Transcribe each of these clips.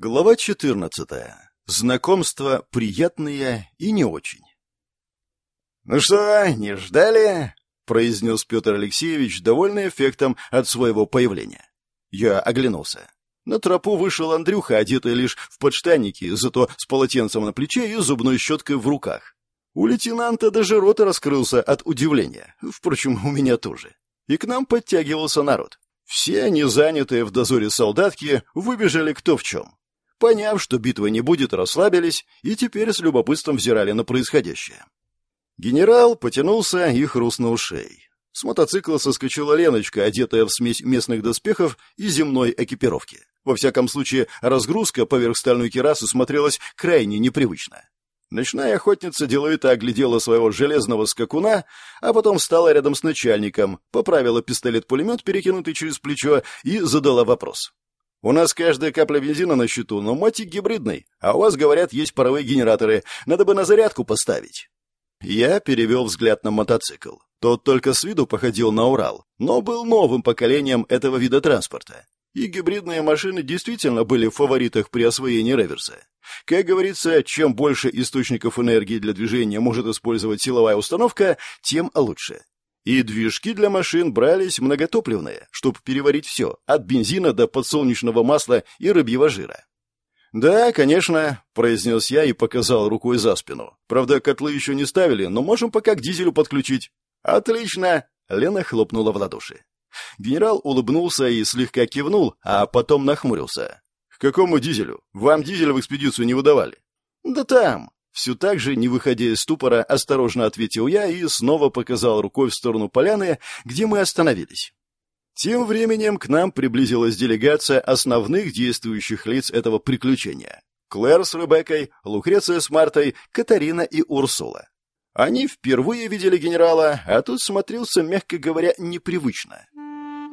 Глава 14. Знакомства приятные и не очень. «Ну что, не ждали?» — произнес Петр Алексеевич, довольный эффектом от своего появления. Я оглянулся. На тропу вышел Андрюха, одетый лишь в подштанники, зато с полотенцем на плече и зубной щеткой в руках. У лейтенанта даже рот раскрылся от удивления. Впрочем, у меня тоже. И к нам подтягивался народ. Все они, занятые в дозоре солдатки, выбежали кто в чем. Поняв, что битвы не будет, расслабились и теперь с любопытством взирали на происходящее. Генерал потянулся и хрустнул шеей. С мотоцикла соскочила Леночка, одетая в смесь местных доспехов и земной экипировки. Во всяком случае, разгрузка поверх стальной керасы смотрелась крайне непривычно. Ночная охотница деловито оглядела своего железного скакуна, а потом встала рядом с начальником, поправила пистолет-пулемет, перекинутый через плечо, и задала вопрос. У нас каждая капля бензина на счету, но мотик гибридный, а у вас, говорят, есть паровые генераторы. Надо бы на зарядку поставить». Я перевел взгляд на мотоцикл. Тот только с виду походил на Урал, но был новым поколением этого вида транспорта. И гибридные машины действительно были в фаворитах при освоении реверса. Как говорится, чем больше источников энергии для движения может использовать силовая установка, тем лучше. И движки для машин брались многотопливные, чтобы переварить все, от бензина до подсолнечного масла и рыбьего жира. «Да, конечно», — произнес я и показал рукой за спину. «Правда, котлы еще не ставили, но можем пока к дизелю подключить». «Отлично!» — Лена хлопнула в ладоши. Генерал улыбнулся и слегка кивнул, а потом нахмурился. «К какому дизелю? Вам дизель в экспедицию не выдавали?» «Да там!» Все так же, не выходя из ступора, осторожно ответил я и снова показал рукой в сторону поляны, где мы остановились. Тем временем к нам приблизилась делегация основных действующих лиц этого приключения. Клэр с Ребеккой, Лукреция с Мартой, Катарина и Урсула. Они впервые видели генерала, а тут смотрелся, мягко говоря, непривычно.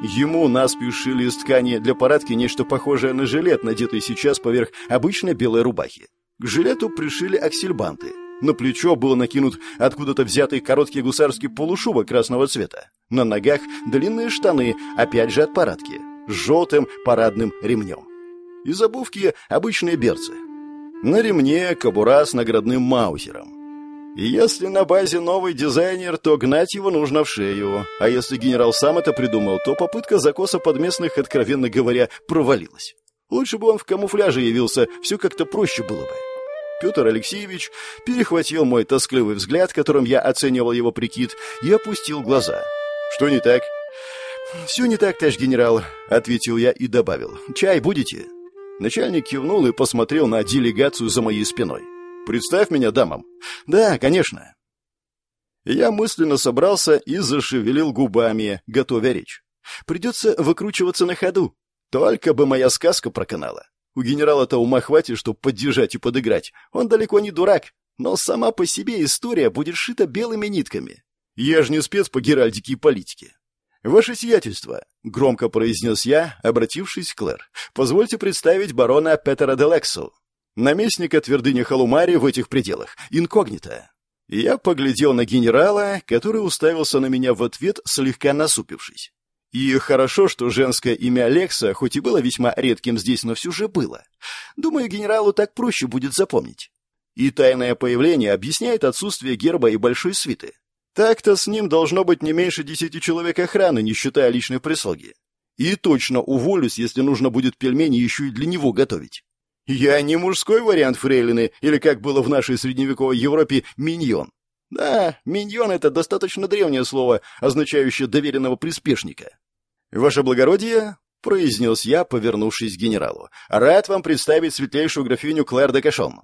Ему наспех шили из ткани для парадки нечто похожее на жилет, надетый сейчас поверх обычной белой рубахи. К жилету пришили аксельбанты. На плечо был накинут откуда-то взятый короткий гусарский полушубок красного цвета. На ногах длинные штаны, опять же от парадки, с желтым парадным ремнем. Из обувки обычные берцы. На ремне кобура с наградным маузером. Если на базе новый дизайнер, то гнать его нужно в шею. А если генерал сам это придумал, то попытка закоса подместных, откровенно говоря, провалилась. Лучше бы он в камуфляже явился, все как-то проще было бы. Петр Алексеевич перехватил мой тоскливый взгляд, которым я оценивал его прикид, и опустил глаза. «Что не так?» «Все не так, товарищ генерал», — ответил я и добавил. «Чай будете?» Начальник кивнул и посмотрел на делегацию за моей спиной. «Представь меня дамам». «Да, конечно». Я мысленно собрался и зашевелил губами, готовя речь. Придется выкручиваться на ходу. Только бы моя сказка проканала. У генерала-то ума хватит, чтобы поддержать и подыграть. Он далеко не дурак. Но сама по себе история будет шита белыми нитками. Я же не спец по геральдике и политике. «Ваше сиятельство», — громко произнес я, обратившись к Клэр, — «позвольте представить барона Петера де Лексу, наместника твердыни Халумари в этих пределах, инкогнито». Я поглядел на генерала, который уставился на меня в ответ, слегка насупившись. И хорошо, что женское имя Алекса, хоть и было весьма редким здесь, но все же было. Думаю, генералу так проще будет запомнить. И тайное появление объясняет отсутствие герба и большой свиты. Так-то с ним должно быть не меньше десяти человек охраны, не считая личной прислуги. И точно уволюсь, если нужно будет пельмени еще и для него готовить. Я не мужской вариант фрейлины, или, как было в нашей средневековой Европе, миньон. Да, миньон — это достаточно древнее слово, означающее доверенного приспешника. «Ваше благородие», — произнес я, повернувшись к генералу, — «рад вам представить светлейшую графиню Клэр де Кашон».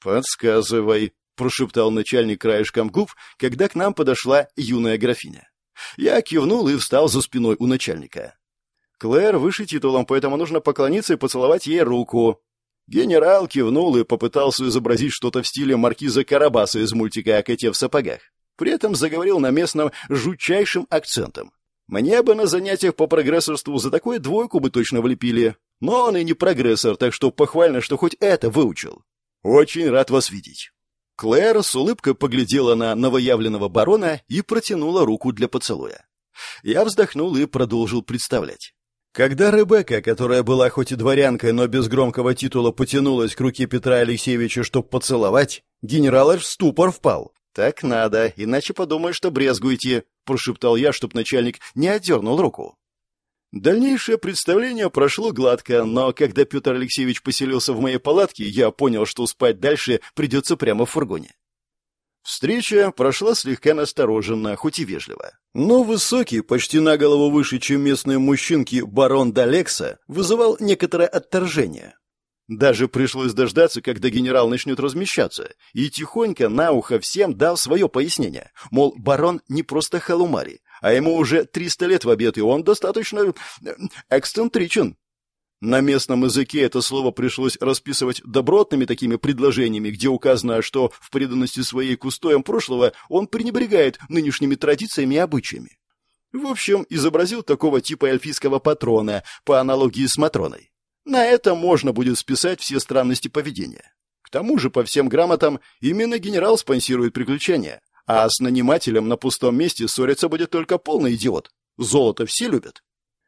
«Подсказывай», — прошептал начальник краешком губ, когда к нам подошла юная графиня. Я кивнул и встал за спиной у начальника. «Клэр выше титулом, поэтому нужно поклониться и поцеловать ей руку». Генерал кивнул и попытался изобразить что-то в стиле маркиза Карабаса из мультика о коте в сапогах. При этом заговорил на местном жутчайшим акцентом. Мне бы на занятиях по прогрессорству за такое двойку бы точно влепили. Но он и не прогрессор, так что похвально, что хоть это выучил. Очень рад вас видеть. Клэр с улыбкой поглядела на новоявленного барона и протянула руку для поцелуя. Я вздохнул и продолжил представлять. Когда Ребекка, которая была хоть и дворянкой, но без громкого титула, потянулась к руке Петра Алексеевича, чтобы поцеловать, генерал аж в ступор впал. «Так надо, иначе подумаешь, что брезгуете», — прошептал я, чтоб начальник не отдернул руку. Дальнейшее представление прошло гладко, но когда Петр Алексеевич поселился в моей палатке, я понял, что спать дальше придется прямо в фургоне. Встреча прошла слегка настороженно, хоть и вежливо. Но высокий, почти на голову выше, чем местные мужчинки, барон Далекса вызывал некоторое отторжение. Даже пришлось дождаться, когда генерал начнет размещаться, и тихонько на ухо всем дал свое пояснение. Мол, барон не просто халумари, а ему уже 300 лет в обед, и он достаточно э, эксцентричен. На местном языке это слово пришлось расписывать добротными такими предложениями, где указано, что в преданности своей к устоям прошлого он пренебрегает нынешними традициями и обычаями. В общем, изобразил такого типа эльфийского патрона, по аналогии с Матроной. На это можно будет списать все странности поведения. К тому же, по всем грамотам, именно генерал спонсирует приключения, а с нанимателем на пустом месте ссориться будет только полный идиот. Золото все любят.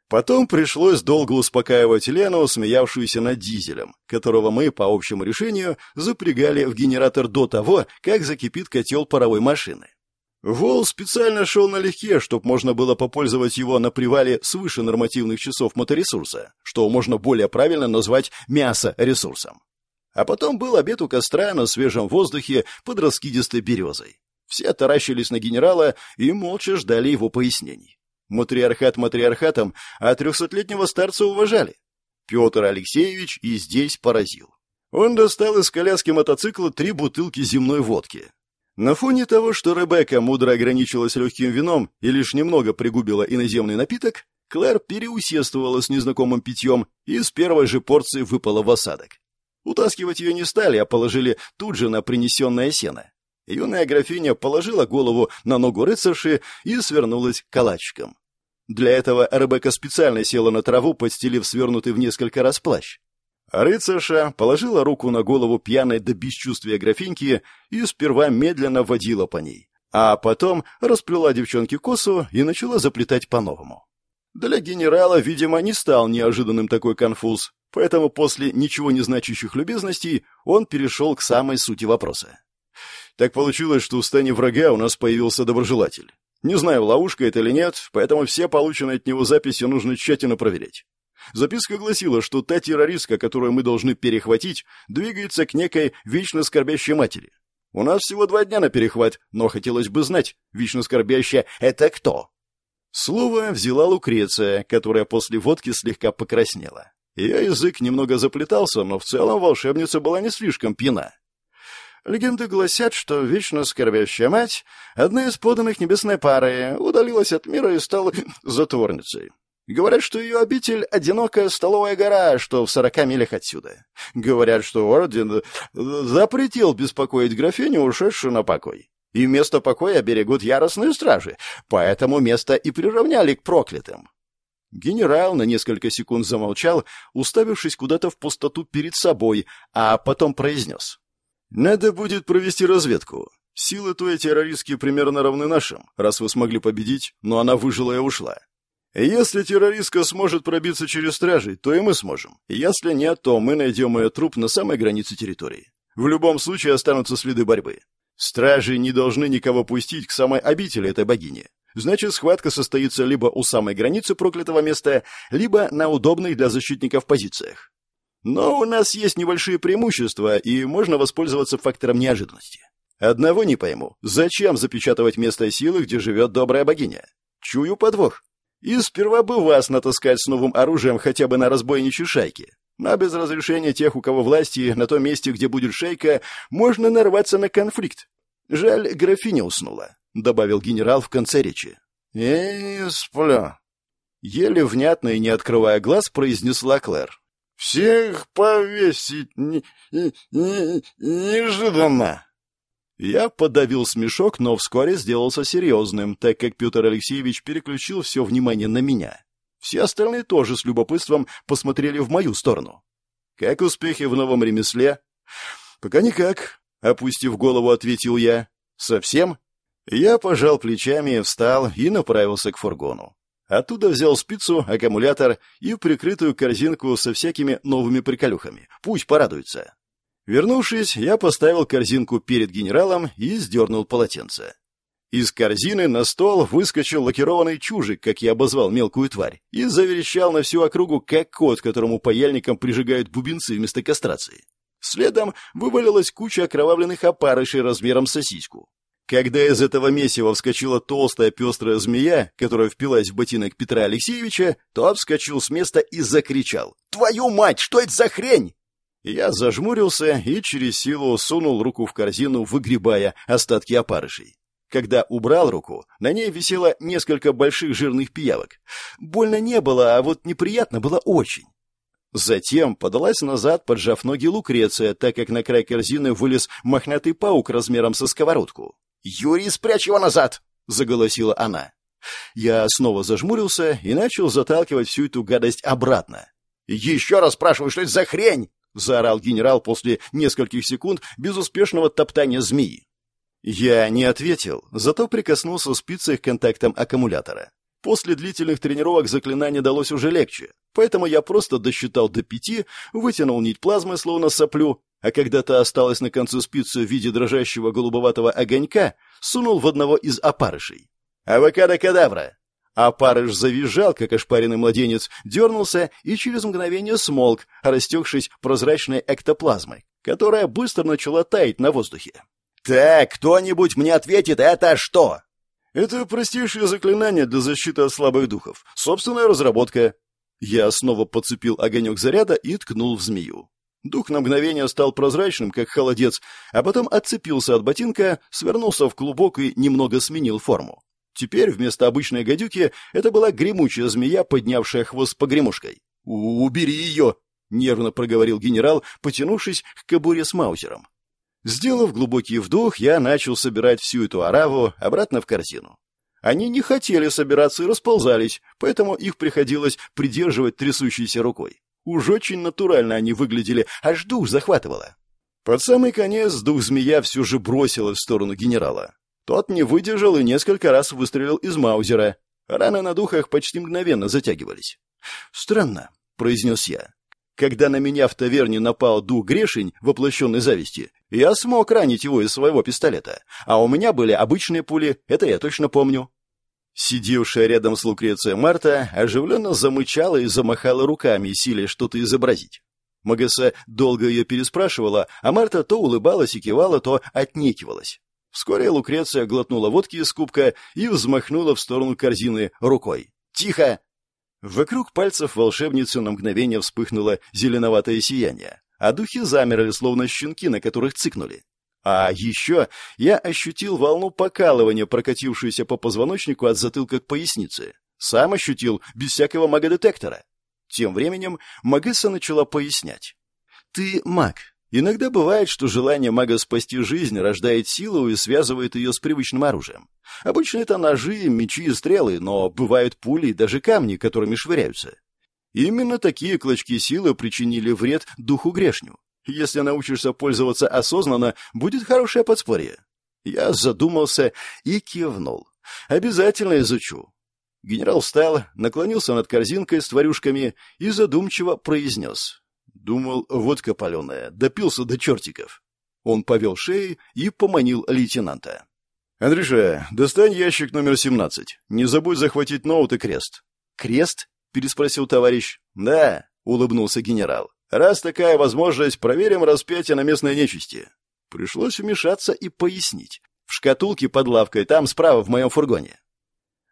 Потом пришлось долго успокаивать Лену, смеявшуюся над дизелем, которого мы, по общему решению, запрягали в генератор до того, как закипит котел паровой машины. Вол специально шел налегке, чтобы можно было попользовать его на привале свыше нормативных часов моторесурса, что можно более правильно назвать мясо-ресурсом. А потом был обед у костра на свежем воздухе под раскидистой березой. Все таращились на генерала и молча ждали его пояснений. Матриархат матриархатом, а трехсотлетнего старца уважали. Петр Алексеевич и здесь поразил. Он достал из коляски мотоцикла три бутылки земной водки. На фоне того, что Ребекка мудро ограничилась легким вином и лишь немного пригубила иноземный напиток, Клэр переусердствовала с незнакомым питьем и с первой же порции выпала в осадок. Утаскивать ее не стали, а положили тут же на принесенное сено. Юная графиня положила голову на ногу рыцарши и свернулась калачиком. Для этого Ребекка специально села на траву, подстелив свернутый в несколько раз плащ. Рыцарша положила руку на голову пьяной до бесчувствия графиньки и сперва медленно водила по ней, а потом расплела девчонке косу и начала заплетать по-новому. Для генерала, видимо, не стал неожиданным такой конфуз, поэтому после ничего не значащих любезностей он перешел к самой сути вопроса. Так получилось, что в стане врага у нас появился доброжелатель. Не знаю, ловушка это или нет, поэтому все полученные от него записи нужно тщательно проверять. Записка гласила, что та террористка, которую мы должны перехватить, двигается к некой вечно скорбящей матери. У нас всего два дня на перехват, но хотелось бы знать, вечно скорбящая — это кто? Слово взяла Лукреция, которая после водки слегка покраснела. Ее язык немного заплетался, но в целом волшебница была не слишком пьяна. Легенды гласят, что вечно скорбящая мать, одна из поданных небесной пары, удалилась от мира и стала затворницей. Говорят, что ее обитель — одинокая столовая гора, что в сорока милях отсюда. Говорят, что орден запретил беспокоить графиню, ушедшую на покой. И место покоя берегут яростные стражи, поэтому место и приравняли к проклятым. Генерал на несколько секунд замолчал, уставившись куда-то в пустоту перед собой, а потом произнес. Надо будет провести разведку. Силы твоей террористки примерно равны нашим, раз вы смогли победить, но она выжила и ушла. Если террористка сможет пробиться через стражей, то и мы сможем. Если нет, то мы найдем ее труп на самой границе территории. В любом случае останутся следы борьбы. Стражи не должны никого пустить к самой обители этой богини. Значит, схватка состоится либо у самой границы проклятого места, либо на удобных для защитников позициях. Но у нас есть небольшие преимущества, и можно воспользоваться фактором неожиданности. Одного не пойму. Зачем запечатывать место силы, где живет добрая богиня? Чую подвох. И сперва бы вас натаскать с новым оружием хотя бы на разбойничьей шайке. Но без разрешения тех, у кого власти, на том месте, где будет шейка, можно нарваться на конфликт. Жаль, графиня уснула, — добавил генерал в конце речи. «Эй, сплю». Еле внятно и не открывая глаз, произнесла Клэр. Всех повесить не, не, не, неожиданно. Я подавил смешок, но вскоре сделался серьезным, так как Петр Алексеевич переключил все внимание на меня. Все остальные тоже с любопытством посмотрели в мою сторону. «Как успехи в новом ремесле?» «Пока никак», — опустив голову, ответил я. «Совсем?» Я пожал плечами, встал и направился к фургону. Оттуда взял спицу, аккумулятор и прикрытую корзинку со всякими новыми приколюхами. Пусть порадуется. Вернувшись, я поставил корзинку перед генералом и сдернул полотенце. Из корзины на стол выскочил лакированный чужик, как я обозвал мелкую тварь, и заверещал на всю округу, как кот, которому паяльником прижигают бубенцы вместо кастрации. Следом вывалилась куча окровавленных опарышей размером с сосиску. Когда из этого месива вскочила толстая пестрая змея, которая впилась в ботинок Петра Алексеевича, тот вскочил с места и закричал. «Твою мать, что это за хрень?» Я зажмурился и через силу сунул руку в корзину, выгребая остатки опарышей. Когда убрал руку, на ней висело несколько больших жирных пиявок. Больно не было, а вот неприятно было очень. Затем подалась назад, поджав ноги Лукреция, так как на край корзины вылез мохнатый паук размером со сковородку. «Юрий, спрячь его назад!» — заголосила она. Я снова зажмурился и начал заталкивать всю эту гадость обратно. «Еще раз спрашиваю, что это за хрень?» — заорал генерал после нескольких секунд безуспешного топтания змеи. Я не ответил, зато прикоснулся спицей к контактам аккумулятора. После длительных тренировок заклинание далось уже легче, поэтому я просто досчитал до пяти, вытянул нить плазмы, словно соплю, а когда-то осталась на конце спицы в виде дрожащего голубоватого огонька, сунул в одного из опарышей. «Авокадо-кадавра!» Опарыш завизжал, как ошпаренный младенец, дернулся и через мгновение смолк, растекшись прозрачной эктоплазмой, которая быстро начала таять на воздухе. «Так, кто-нибудь мне ответит, это что?» «Это простейшее заклинание для защиты от слабых духов. Собственная разработка». Я снова подцепил огонек заряда и ткнул в змею. Дух на мгновение стал прозрачным, как холодец, а потом отцепился от ботинка, свернулся в клубок и немного сменил форму. Теперь вместо обычной гадюки это была гремучая змея, поднявшая хвост погремушкой. «Убери ее!» — нервно проговорил генерал, потянувшись к кобуре с маузером. Сделав глубокий вдох, я начал собирать всю эту ораву обратно в корзину. Они не хотели собираться и расползались, поэтому их приходилось придерживать трясущейся рукой. Уж очень натурально они выглядели, аж дух захватывало. Под самый конец дух змея все же бросилась в сторону генерала. Тот не выдержал и несколько раз выстрелил из маузера. Раны на духах почти мгновенно затягивались. «Странно», — произнес я. Когда на меня в таверне напал дух Грешень, воплощенный зависти, я смог ранить его из своего пистолета, а у меня были обычные пули, это я точно помню. Сидевшая рядом с Лукрецией Марта оживленно замычала и замахала руками, силясь что-то изобразить. Магесса долго ее переспрашивала, а Марта то улыбалась и кивала, то отнекивалась. Вскоре Лукреция глотнула водки из кубка и взмахнула в сторону корзины рукой. «Тихо!» Вокруг пальцев волшебницы на мгновение вспыхнуло зеленоватое сияние, а духи замерли, словно щенки, на которых цыкнули. А еще я ощутил волну покалывания, прокатившуюся по позвоночнику от затылка к пояснице. Сам ощутил, без всякого магодетектора. Тем временем Магесса начала пояснять. «Ты маг, Иногда бывает, что желание мага спасти жизнь рождает силу и связывает ее с привычным оружием. Обычно это ножи, мечи и стрелы, но бывают пули и даже камни, которыми швыряются. Именно такие клочки силы причинили вред духу грешню. Если научишься пользоваться осознанно, будет хорошее подспорье. Я задумался и кивнул. Обязательно изучу. Генерал встал, наклонился над корзинкой с тварюшками и задумчиво произнес. Думал, водка паленая, допился до чертиков. Он повел шеей и поманил лейтенанта. «Андрюша, достань ящик номер семнадцать. Не забудь захватить ноут и крест». «Крест?» — переспросил товарищ. «Да», — улыбнулся генерал. «Раз такая возможность, проверим распятие на местной нечисти». Пришлось вмешаться и пояснить. «В шкатулке под лавкой, там справа в моем фургоне».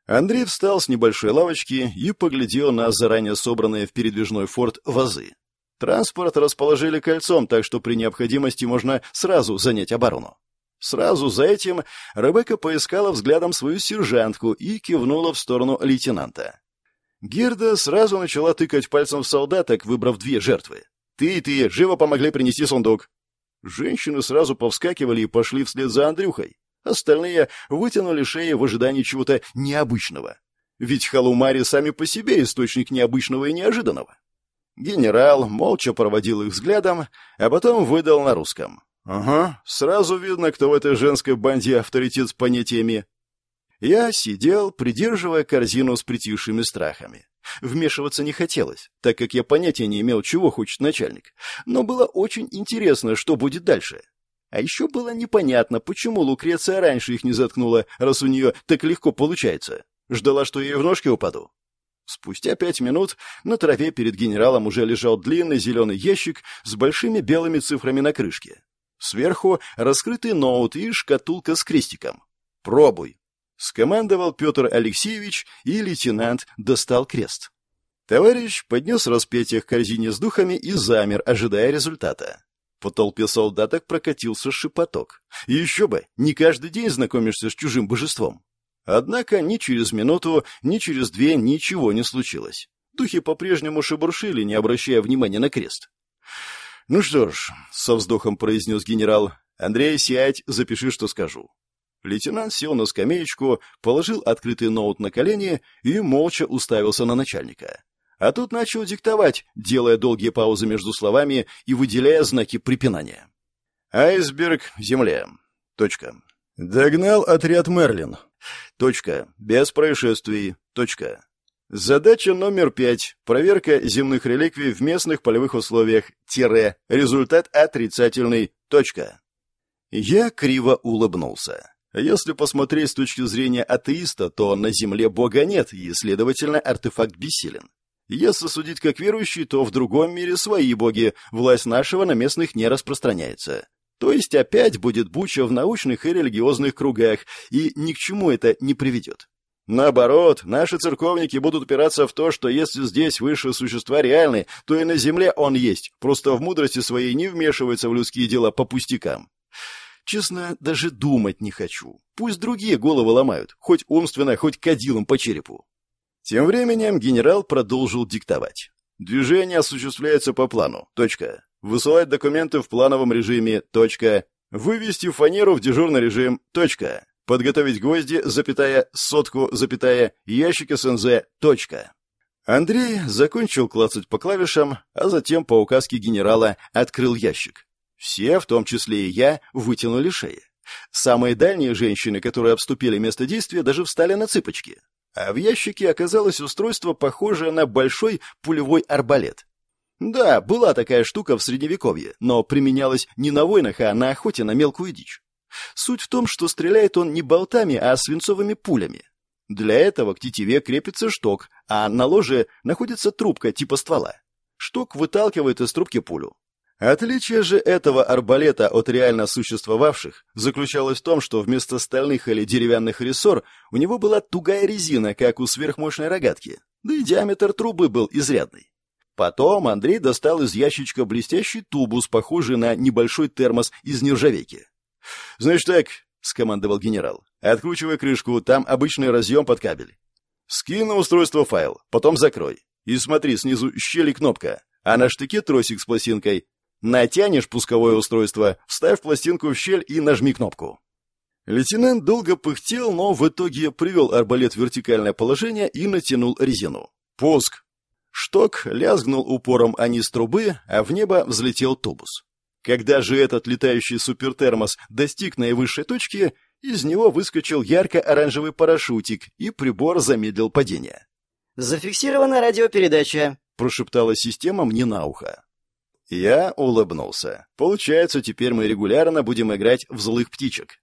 Андрей встал с небольшой лавочки и поглядел на заранее собранные в передвижной форт вазы. Транспорт расположили кольцом, так что при необходимости можно сразу занять оборону. Сразу за этим Ребекка поискала взглядом свою сержантку и кивнула в сторону лейтенанта. Герда сразу начала тыкать пальцем в солдаток, выбрав две жертвы. «Ты и ты, живо помогли принести сундук!» Женщины сразу повскакивали и пошли вслед за Андрюхой. Остальные вытянули шеи в ожидании чего-то необычного. Ведь халумари сами по себе источник необычного и неожиданного. Генерал молча проводил их взглядом, а потом выдал на русском. «Ага, сразу видно, кто в этой женской банде авторитет с понятиями». Я сидел, придерживая корзину с притихшими страхами. Вмешиваться не хотелось, так как я понятия не имел, чего хочет начальник. Но было очень интересно, что будет дальше. А еще было непонятно, почему Лукреция раньше их не заткнула, раз у нее так легко получается. Ждала, что я в ножки упаду. Спустя пять минут на траве перед генералом уже лежал длинный зеленый ящик с большими белыми цифрами на крышке. Сверху раскрытый ноут и шкатулка с крестиком. «Пробуй», — скомандовал Петр Алексеевич, и лейтенант достал крест. Товарищ поднес распятие к корзине с духами и замер, ожидая результата. По толпе солдаток прокатился шепоток. Еще бы, не каждый день знакомишься с чужим божеством. Однако ни через минуту, ни через две ничего не случилось. Духи по-прежнему шебуршили, не обращая внимания на крест. «Ну что ж», — со вздохом произнес генерал, — «Андрей, сядь, запиши, что скажу». Лейтенант сел на скамеечку, положил открытый ноут на колени и молча уставился на начальника. А тут начал диктовать, делая долгие паузы между словами и выделяя знаки препинания. «Айсберг, земля. Точка. Догнал отряд Мерлин. Точка. Без происшествий. Точка. Задача номер пять. Проверка земных реликвий в местных полевых условиях. Тире. Результат отрицательный. Точка. Я криво улыбнулся. Если посмотреть с точки зрения атеиста, то на Земле Бога нет, и, следовательно, артефакт бессилен. Если судить как верующий, то в другом мире свои боги, власть нашего на местных не распространяется. То есть опять будет буча в научных и религиозных кругах, и ни к чему это не приведет. Наоборот, наши церковники будут упираться в то, что если здесь высшие существа реальны, то и на земле он есть, просто в мудрости своей не вмешивается в людские дела по пустякам. Честно, даже думать не хочу. Пусть другие головы ломают, хоть умственно, хоть кадилом по черепу. Тем временем генерал продолжил диктовать. Движение осуществляется по плану. Точка. Высылать документы в плановом режиме. Точка. Вывести фанеру в дежурный режим. Точка. Подготовить гвозди, запятая, сотку, запятая, ящики СНЗ. Точка. Андрей закончил клацать по клавишам, а затем по указке генерала открыл ящик. Все, в том числе и я, вытянули шеи. Самые дальние женщины, которые обступили место действия, даже встали на цыпочки. А в ящике оказалось устройство, похожее на большой пулевой арбалет. Да, была такая штука в Средневековье, но применялась не на войнах, а на охоте на мелкую дичь. Суть в том, что стреляет он не болтами, а свинцовыми пулями. Для этого к тетиве крепится шток, а на ложе находится трубка типа ствола. Шток выталкивает из трубки пулю. Отличие же этого арбалета от реально существовавших заключалось в том, что вместо стальных или деревянных рессор у него была тугая резина, как у сверхмощной рогатки, да и диаметр трубы был изрядный. Потом Андрей достал из ящичка блестящий тубус, похожий на небольшой термос из нержавейки. «Значит так», — скомандовал генерал, — «откручивай крышку, там обычный разъем под кабель. Скинь на устройство файл, потом закрой. И смотри, снизу щели кнопка, а на штыке тросик с пластинкой. Натянешь пусковое устройство, вставь пластинку в щель и нажми кнопку. Лейтенант долго пыхтел, но в итоге привел арбалет в вертикальное положение и натянул резину. Пуск. Шток лязгнул упором о низ трубы, а в небо взлетел тубус. Когда же этот летающий супертермос достиг наивысшей точки, из него выскочил ярко-оранжевый парашютик, и прибор замедлил падение. «Зафиксирована радиопередача», — прошептала система мне на ухо. Я улыбнулся. Получается, теперь мы регулярно будем играть в злых птичек.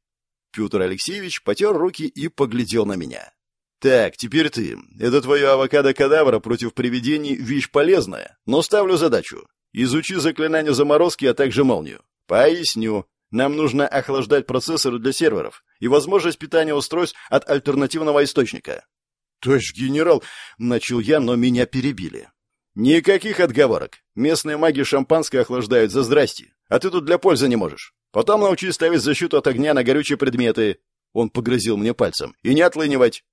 Петр Алексеевич потер руки и поглядел на меня. «Так, теперь ты. Это твое авокадо-кадавра против привидений вещь полезная, но ставлю задачу. Изучи заклинание заморозки, а также молнию. Поясню. Нам нужно охлаждать процессоры для серверов и возможность питания устройств от альтернативного источника». «Товарищ генерал!» — начал я, но меня перебили. Никаких отговорок. Местные маги шампанское охлаждают за здрасте, а ты тут для пользы не можешь. Потом научись ставить защиту от огня на горючие предметы. Он погрозил мне пальцем. И не отлынивать.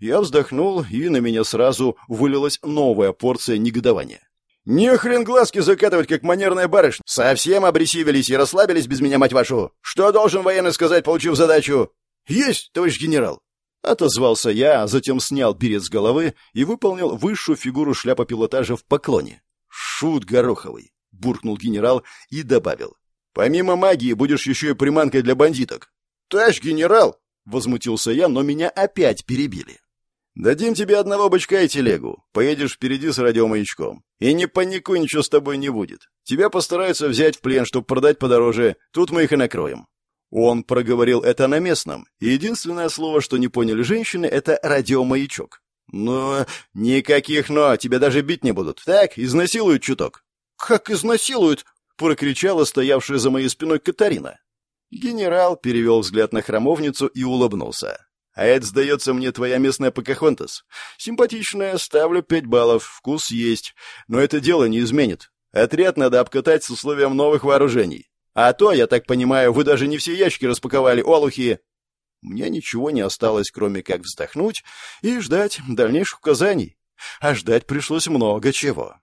Я вздохнул, и на меня сразу вылилась новая порция негодования. «Не хрен глазки закатывать, как манерная барышня! Совсем обресивились и расслабились без меня, мать вашу! Что должен военный сказать, получив задачу?» «Есть, товарищ генерал!» Отозвался я, а затем снял берет с головы и выполнил высшую фигуру шляпа пилотажа в поклоне. «Шут гороховый!» — буркнул генерал и добавил. «Помимо магии будешь еще и приманкой для бандиток». «Товарищ генерал!» — Возмутился я, но меня опять перебили. «Дадим тебе одного бычка и телегу. Поедешь впереди с радиомаячком. И не паникуй, ничего с тобой не будет. Тебя постараются взять в плен, чтобы продать подороже. Тут мы их и накроем». Он проговорил это на местном, и единственное слово, что не поняли женщины, это радиомаячок. «Но никаких «но», тебя даже бить не будут. Так, изнасилуют чуток». «Как изнасилуют?» — прокричала стоявшая за моей спиной Катарина. Генерал перевел взгляд на храмовницу и улыбнулся. «А это, сдается мне, твоя местная Покахонтас. Симпатичная, ставлю пять баллов, вкус есть. Но это дело не изменит. Отряд надо обкатать с условием новых вооружений. А то, я так понимаю, вы даже не все ящики распаковали, олухи!» Мне ничего не осталось, кроме как вздохнуть и ждать дальнейших указаний. А ждать пришлось много чего.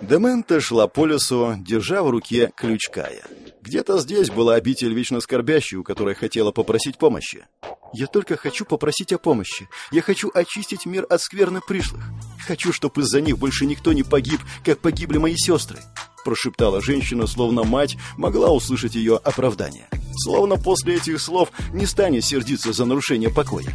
Демента шла по лесу, держа в руке ключ Кая. Где-то здесь была обитель вечно скорбящей, у которой хотела попросить помощи. «Я только хочу попросить о помощи. Я хочу очистить мир от скверны пришлых. Хочу, чтобы из-за них больше никто не погиб, как погибли мои сестры», прошептала женщина, словно мать могла услышать ее оправдание. Словно после этих слов не станет сердиться за нарушение покоя.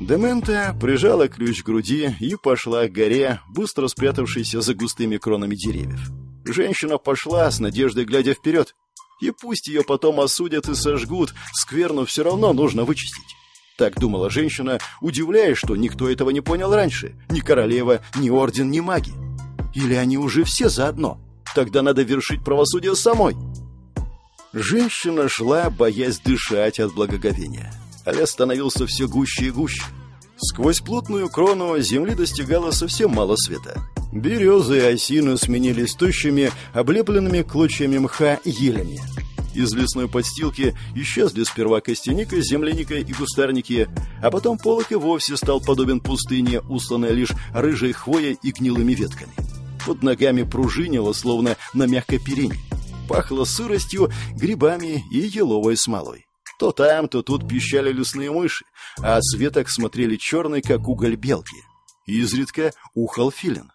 Демента прижала ключ к груди и пошла к горе, быстро спрятавшейся за густыми кронами деревьев. Женщина пошла с надеждой, глядя вперед. И пусть ее потом осудят и сожгут, скверну все равно нужно вычистить. Так думала женщина, удивляясь, что никто этого не понял раньше. Ни королева, ни орден, ни маги. Или они уже все заодно? Тогда надо вершить правосудие самой. Женщина шла, боясь дышать от благоговения лес становился все гуще и гуще. Сквозь плотную крону земли достигало совсем мало света. Березы и осины сменились тощими, облепленными клочьями мха елями. Из лесной подстилки исчезли сперва костяника, земляника и кустарники, а потом полок и вовсе стал подобен пустыне, усланной лишь рыжей хвоей и гнилыми ветками. Под ногами пружинило, словно на мягкой перине. Пахло сыростью, грибами и еловой смолой. То там, то тут пищали лесные мыши, а с веток смотрели черные, как уголь белки. Изредка ухал филин.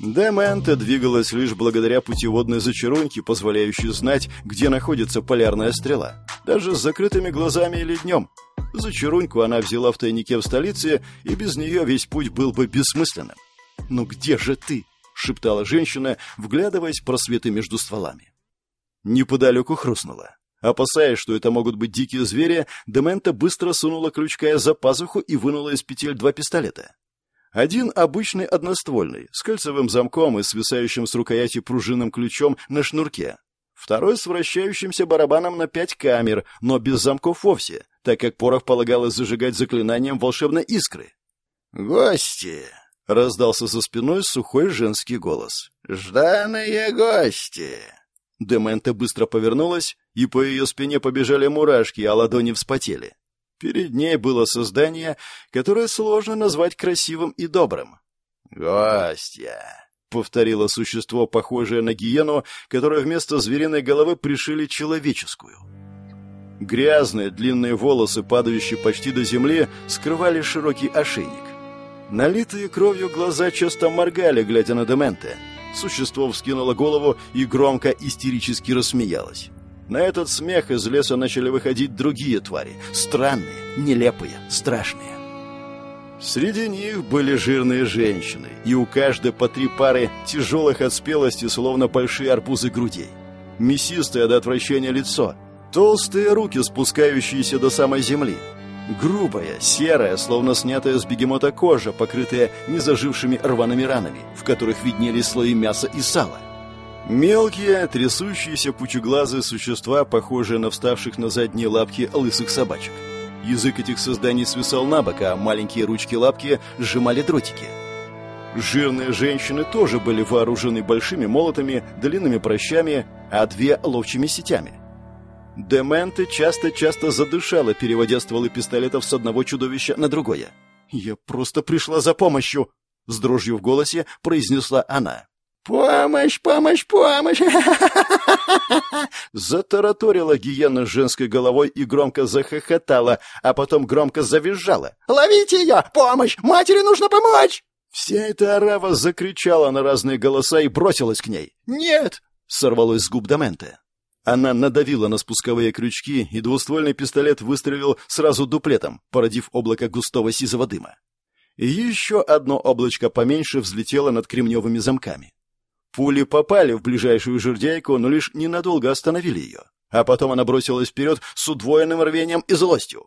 Демента двигалась лишь благодаря путеводной зачарунке, позволяющей знать, где находится полярная стрела, даже с закрытыми глазами или днем. Зачаруньку она взяла в тайнике в столице, и без нее весь путь был бы бессмысленным. «Ну где же ты?» — шептала женщина, вглядываясь в просветы между стволами. Неподалеку хрустнула. Опасаясь, что это могут быть дикие звери, Демента быстро сунула ключкая за пазуху и вынула из петель два пистолета. Один обычный одноствольный, с кольцевым замком и свисающим с рукояти пружинным ключом на шнурке. Второй с вращающимся барабаном на пять камер, но без замков вовсе, так как порох полагалось зажигать заклинанием волшебной искры. «Гости!» — раздался за спиной сухой женский голос. «Жданые гости!» Демента быстро повернулась, и по ее спине побежали мурашки, а ладони вспотели. Перед ней было создание, которое сложно назвать красивым и добрым. «Гостья!» — повторило существо, похожее на гиену, которое вместо звериной головы пришили человеческую. Грязные длинные волосы, падающие почти до земли, скрывали широкий ошейник. Налитые кровью глаза часто моргали, глядя на Дементе. Существо вскинуло голову и громко истерически рассмеялось. На этот смех из леса начали выходить другие твари. Странные, нелепые, страшные. Среди них были жирные женщины, и у каждой по три пары тяжелых от спелости, словно большие арбузы грудей. Мясистое до отвращения лицо, толстые руки, спускающиеся до самой земли, Грубая, серая, словно снятая с бегемота кожа, покрытая незажившими рваными ранами, в которых виднелись слои мяса и сала. Мелкие, трясущиеся пучеглазые существа, похожие на вставших на задние лапки лысых собачек. Язык этих созданий свисал на бок, а маленькие ручки-лапки сжимали дротики. Жирные женщины тоже были вооружены большими молотами, длинными прощами, а две — ловчими сетями. Дементе часто-часто задышала, переводя стволы пистолетов с одного чудовища на другое. «Я просто пришла за помощью!» — с дрожью в голосе произнесла она. «Помощь, помощь, помощь!» Затараторила гиена с женской головой и громко захохотала, а потом громко завизжала. «Ловите ее! Помощь! Матери нужно помочь!» Вся эта арава закричала на разные голоса и бросилась к ней. «Нет!» — сорвалось с губ Дементе. Она надавила на спусковые крючки, и двуствольный пистолет выстрелил сразу дуплетом, породив облако густого сизого дыма. И еще одно облачко поменьше взлетело над кремневыми замками. Пули попали в ближайшую жердяйку, но лишь ненадолго остановили ее. А потом она бросилась вперед с удвоенным рвением и злостью.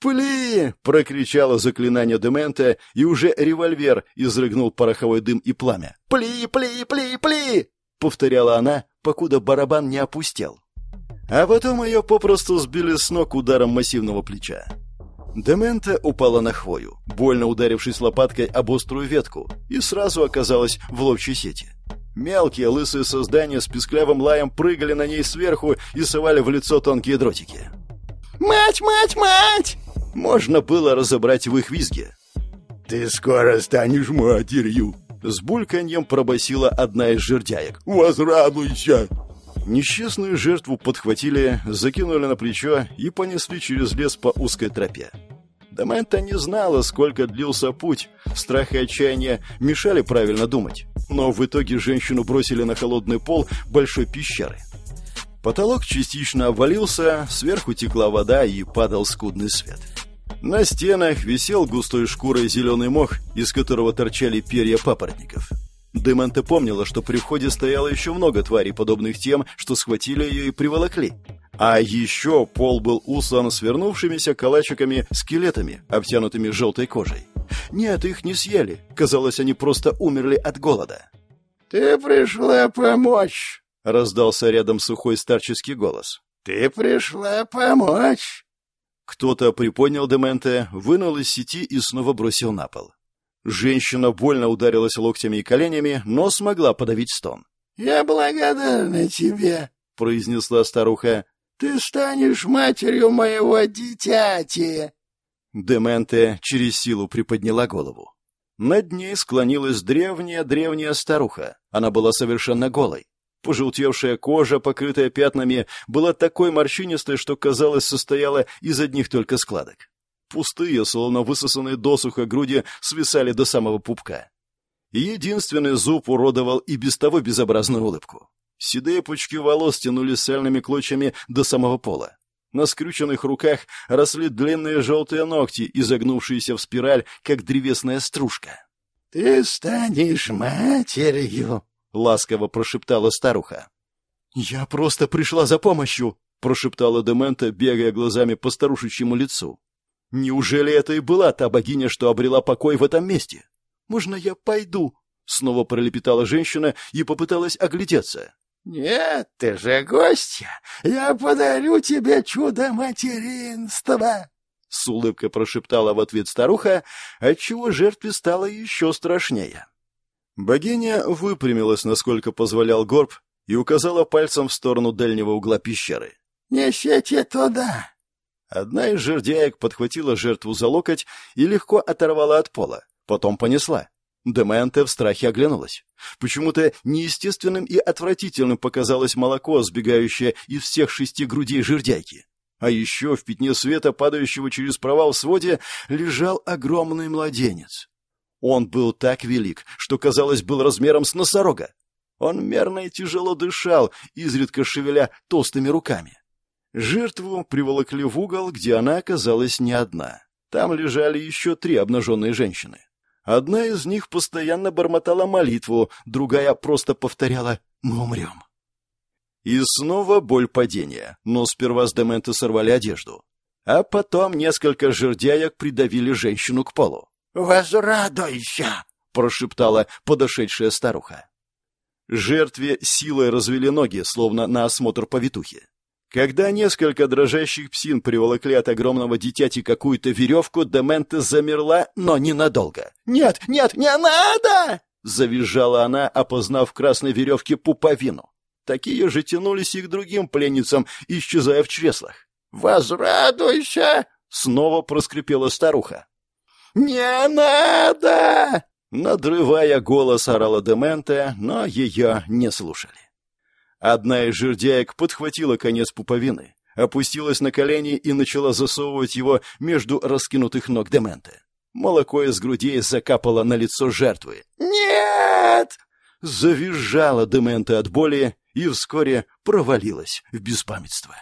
«Пли!» — прокричало заклинание Демента, и уже револьвер изрыгнул пороховой дым и пламя. «Пли, пли, пли, пли!» — повторяла она, покуда барабан не опустел. А потом ее попросту сбили с ног ударом массивного плеча. Демента упала на хвою, больно ударившись лопаткой об острую ветку, и сразу оказалась в ловчей сети. Мелкие лысые создания с писклявым лаем прыгали на ней сверху и совали в лицо тонкие дротики. «Мать, мать, мать!» Можно было разобрать в их визге. «Ты скоро станешь матерью!» С бульканьем пробасила одна из жердяек. «Возрадуйся!» Несчастную жертву подхватили, закинули на плечо и понесли через лес по узкой тропе. Дамента не знала, сколько длился путь. Страх и отчаяние мешали правильно думать. Но в итоге женщину бросили на холодный пол большой пещеры. Потолок частично обвалился, сверху текла вода и падал скудный свет. На стенах висел густой шкурой зеленый мох, из которого торчали перья папоротников. Демонте помнила, что при входе стояло еще много тварей, подобных тем, что схватили ее и приволокли. А еще пол был усан свернувшимися калачиками скелетами, обтянутыми желтой кожей. Нет, их не съели. Казалось, они просто умерли от голода. «Ты пришла помочь!» — раздался рядом сухой старческий голос. «Ты пришла помочь!» Кто-то приподнял Дементе, вынул из сети и снова бросил на пол. Женщина больно ударилась локтями и коленями, но смогла подавить стон. «Я благодарна тебе», — произнесла старуха. «Ты станешь матерью моего дитяти!» Дементе через силу приподняла голову. Над ней склонилась древняя-древняя старуха. Она была совершенно голой. Пожелтевшая кожа, покрытая пятнами, была такой морщинистой, что, казалось, состояла из одних только складок. Пустые, словно высосанные досуха груди, свисали до самого пупка. Единственный зуб уродовал и без того безобразную улыбку. Седые пучки волос тянулись сальными клочьями до самого пола. На скрюченных руках росли длинные желтые ногти, изогнувшиеся в спираль, как древесная стружка. — Ты станешь матерью, — ласково прошептала старуха. «Я просто пришла за помощью», — прошептала Демента, бегая глазами по старушечьему лицу. «Неужели это и была та богиня, что обрела покой в этом месте? Можно я пойду?» Снова пролепетала женщина и попыталась оглядеться. «Нет, ты же гостья! Я подарю тебе чудо материнства!» С улыбкой прошептала в ответ старуха, отчего жертве стало еще страшнее. Богиня выпрямилась, насколько позволял горб, и указала пальцем в сторону дальнего угла пещеры. «Несите туда!» Одна из жердяек подхватила жертву за локоть и легко оторвала от пола, потом понесла. Дементе в страхе оглянулась. Почему-то неестественным и отвратительным показалось молоко, сбегающее из всех шести грудей жердяйки. А еще в пятне света, падающего через провал в своде, лежал огромный младенец. Он был так велик, что, казалось, был размером с носорога. Он мерно и тяжело дышал, изредка шевеля толстыми руками. Жертву приволокли в угол, где она оказалась не одна. Там лежали еще три обнаженные женщины. Одна из них постоянно бормотала молитву, другая просто повторяла «Мы умрем». И снова боль падения, но сперва с Дементо сорвали одежду. А потом несколько жердяек придавили женщину к полу. «Возрадуйся!» — прошептала подошедшая старуха. Жертве силой развели ноги, словно на осмотр повитухи. Когда несколько дрожащих псин приволокли от огромного дитяти какую-то веревку, Дементе замерла, но ненадолго. «Нет, нет, не надо!» — завизжала она, опознав в красной веревке пуповину. Такие же тянулись и к другим пленницам, исчезая в чреслах. «Возрадуйся!» — снова проскрипела старуха. «Не надо!» Надрывая голос, орала Демента, но ее не слушали. Одна из жердяек подхватила конец пуповины, опустилась на колени и начала засовывать его между раскинутых ног Дементе. Молоко из грудей закапало на лицо жертвы. «Нет!» Завизжала Демента от боли и вскоре провалилась в беспамятство.